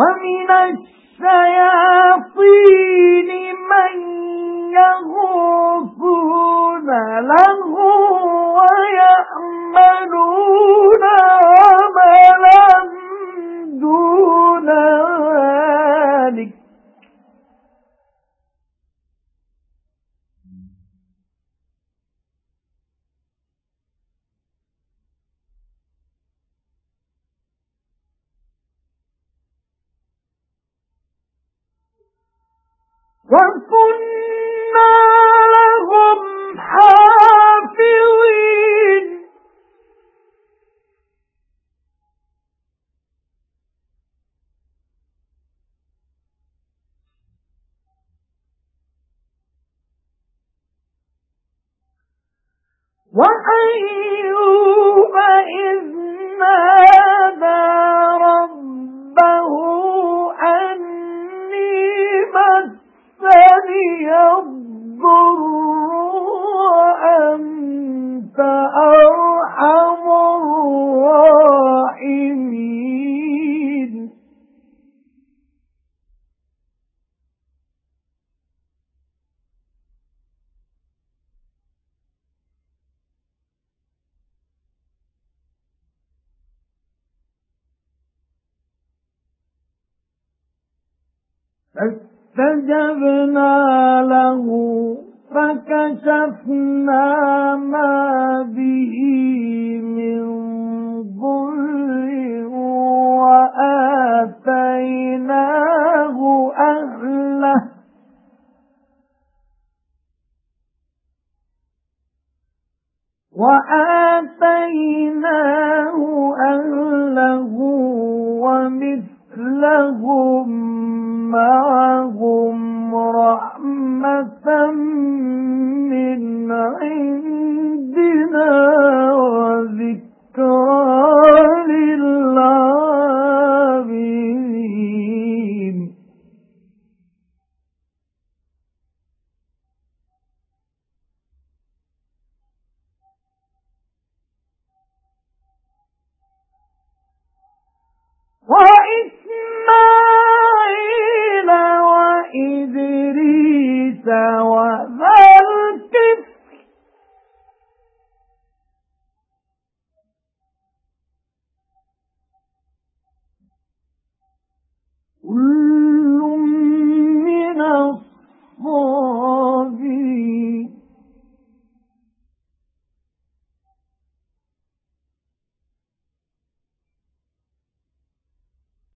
وَمِنَ الشَّيَاطِينِ مَن يَغُوصُونَ لَهُ وَكُنَّا لَهُمْ حَافِظِينَ. وَأَيُّوبَ فَاسْتَجَبْنَا لَهُ فَكَشَفْنَا مَا بِهِ مِنْ ضُرٍّ وَآتَيْنَاهُ أَهْلَهُ. وَآتَيْنَاهُ مبين